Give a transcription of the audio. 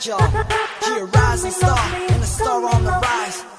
y'all. She a rising star and a star on the rise.